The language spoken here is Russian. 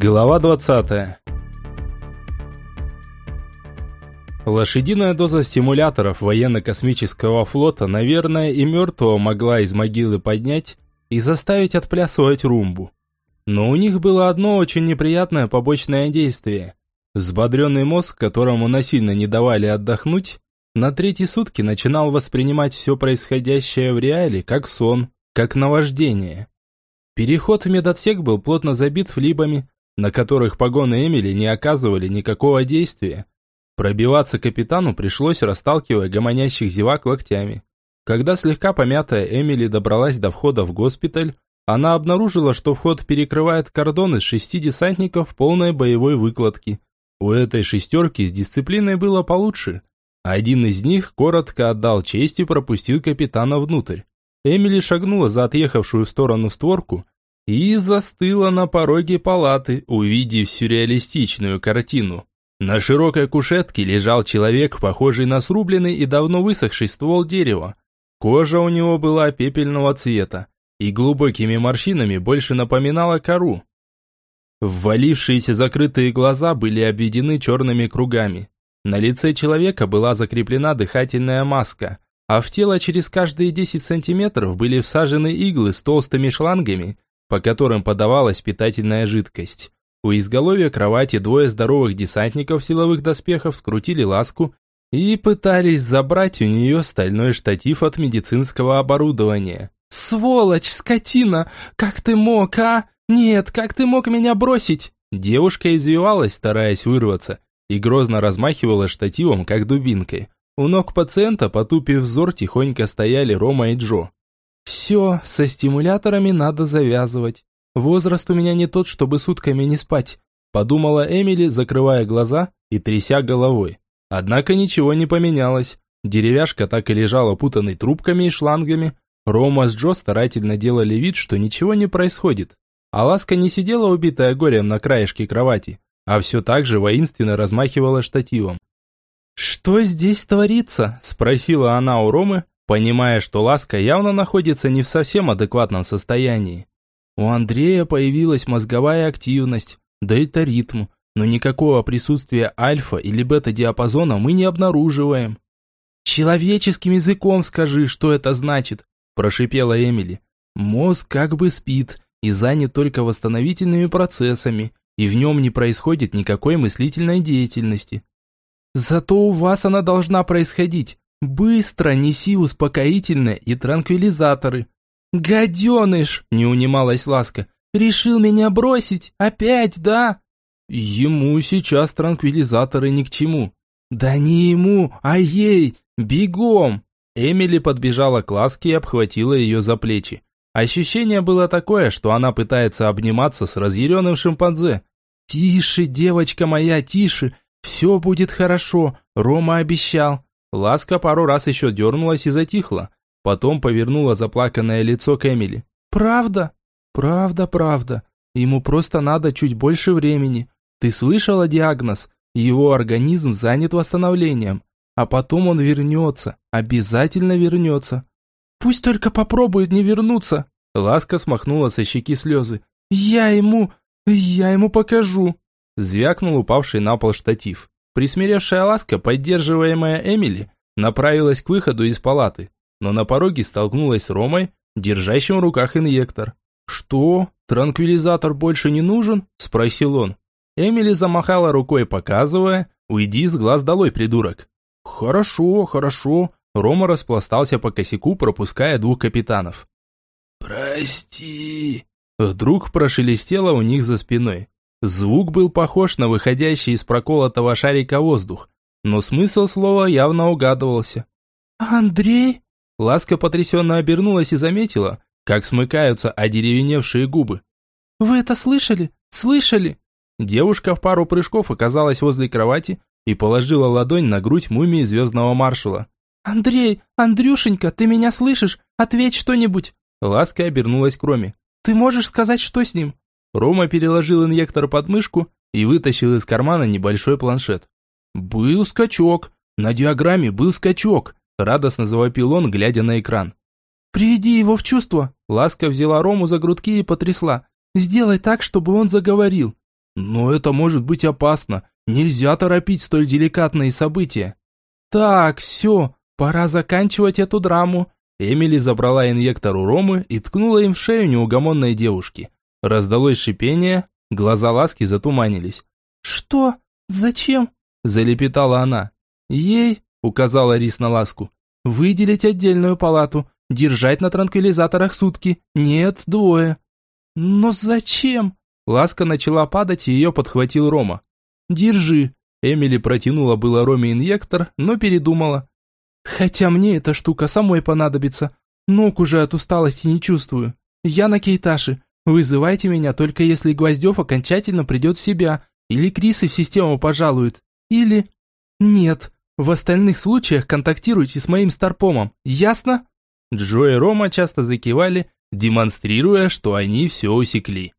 Глава 20. Лошадиная доза стимуляторов военно-космического флота, наверное, и мертвого могла из могилы поднять и заставить отплясывать румбу. Но у них было одно очень неприятное побочное действие. Взбодренный мозг, которому насильно не давали отдохнуть, на третьи сутки начинал воспринимать все происходящее в реале как сон, как наваждение. Переход в медотсек был плотно забит флибами, на которых погоны Эмили не оказывали никакого действия. Пробиваться капитану пришлось, расталкивая гомонящих зевак локтями. Когда слегка помятая Эмили добралась до входа в госпиталь, она обнаружила, что вход перекрывает кордон из шести десантников полной боевой выкладки. У этой шестерки с дисциплиной было получше. Один из них коротко отдал честь и пропустил капитана внутрь. Эмили шагнула за отъехавшую в сторону створку и застыла на пороге палаты, увидев сюрреалистичную картину. На широкой кушетке лежал человек, похожий на срубленный и давно высохший ствол дерева. Кожа у него была пепельного цвета и глубокими морщинами больше напоминала кору. Ввалившиеся закрытые глаза были обведены черными кругами. На лице человека была закреплена дыхательная маска, а в тело через каждые 10 сантиметров были всажены иглы с толстыми шлангами, по которым подавалась питательная жидкость. У изголовья кровати двое здоровых десантников силовых доспехов скрутили ласку и пытались забрать у нее стальной штатив от медицинского оборудования. «Сволочь, скотина! Как ты мог, а? Нет, как ты мог меня бросить?» Девушка извивалась, стараясь вырваться, и грозно размахивала штативом, как дубинкой. У ног пациента, потупив взор, тихонько стояли Рома и Джо. «Все, со стимуляторами надо завязывать. Возраст у меня не тот, чтобы сутками не спать», подумала Эмили, закрывая глаза и тряся головой. Однако ничего не поменялось. Деревяшка так и лежала путанной трубками и шлангами. Рома с Джо старательно делали вид, что ничего не происходит. А Ласка не сидела убитая горем на краешке кровати, а все так же воинственно размахивала штативом. «Что здесь творится?» – спросила она у Ромы, понимая, что Ласка явно находится не в совсем адекватном состоянии. У Андрея появилась мозговая активность, дельта-ритм, но никакого присутствия альфа или бета-диапазона мы не обнаруживаем. «Человеческим языком скажи, что это значит», – прошипела Эмили. «Мозг как бы спит и занят только восстановительными процессами, и в нем не происходит никакой мыслительной деятельности. Зато у вас она должна происходить. «Быстро неси успокоительное и транквилизаторы». «Гаденыш!» – не унималась Ласка. «Решил меня бросить? Опять, да?» «Ему сейчас транквилизаторы ни к чему». «Да не ему, а ей! Бегом!» Эмили подбежала к Ласке и обхватила ее за плечи. Ощущение было такое, что она пытается обниматься с разъяренным шимпанзе. «Тише, девочка моя, тише! Все будет хорошо, Рома обещал!» Ласка пару раз еще дернулась и затихла. Потом повернула заплаканное лицо к Эмили. «Правда? Правда, правда. Ему просто надо чуть больше времени. Ты слышала диагноз? Его организм занят восстановлением. А потом он вернется. Обязательно вернется. Пусть только попробует не вернуться». Ласка смахнула со щеки слезы. «Я ему... я ему покажу». Звякнул упавший на пол штатив. Присмиревшая ласка, поддерживаемая Эмили, направилась к выходу из палаты, но на пороге столкнулась с Ромой, держащим в руках инъектор. «Что? Транквилизатор больше не нужен?» – спросил он. Эмили замахала рукой, показывая «Уйди с глаз долой, придурок!» «Хорошо, хорошо!» Рома распластался по косяку, пропуская двух капитанов. «Прости!» Вдруг прошелестело у них за спиной. Звук был похож на выходящий из проколотого шарика воздух, но смысл слова явно угадывался. «Андрей?» Ласка потрясенно обернулась и заметила, как смыкаются одеревеневшие губы. «Вы это слышали? Слышали?» Девушка в пару прыжков оказалась возле кровати и положила ладонь на грудь мумии звездного маршала. «Андрей, Андрюшенька, ты меня слышишь? Ответь что-нибудь!» Ласка обернулась к Роме. «Ты можешь сказать, что с ним?» Рома переложил инъектор под мышку и вытащил из кармана небольшой планшет. «Был скачок! На диаграмме был скачок!» Радостно завопил он, глядя на экран. «Приведи его в чувство!» Ласка взяла Рому за грудки и потрясла. «Сделай так, чтобы он заговорил!» Но это может быть опасно. Нельзя торопить столь деликатные события. Так, все, пора заканчивать эту драму. Эмили забрала инъектор у Ромы и ткнула им в шею неугомонной девушки. Раздалось шипение, глаза Ласки затуманились. «Что? Зачем?» – залепетала она. «Ей», – указала Рис на Ласку, – «выделить отдельную палату, держать на транквилизаторах сутки, нет, двое». «Но зачем?» Ласка начала падать, и ее подхватил Рома. «Держи». Эмили протянула было Роме инъектор, но передумала. Хотя мне эта штука самой понадобится. Ног уже от усталости не чувствую. Я на Кейташе. Вызывайте меня только если Гвоздев окончательно придет в себя. Или Крисы в систему пожалуют. Или... Нет. В остальных случаях контактируйте с моим старпомом. Ясно? Джо и Рома часто закивали, демонстрируя, что они все усекли.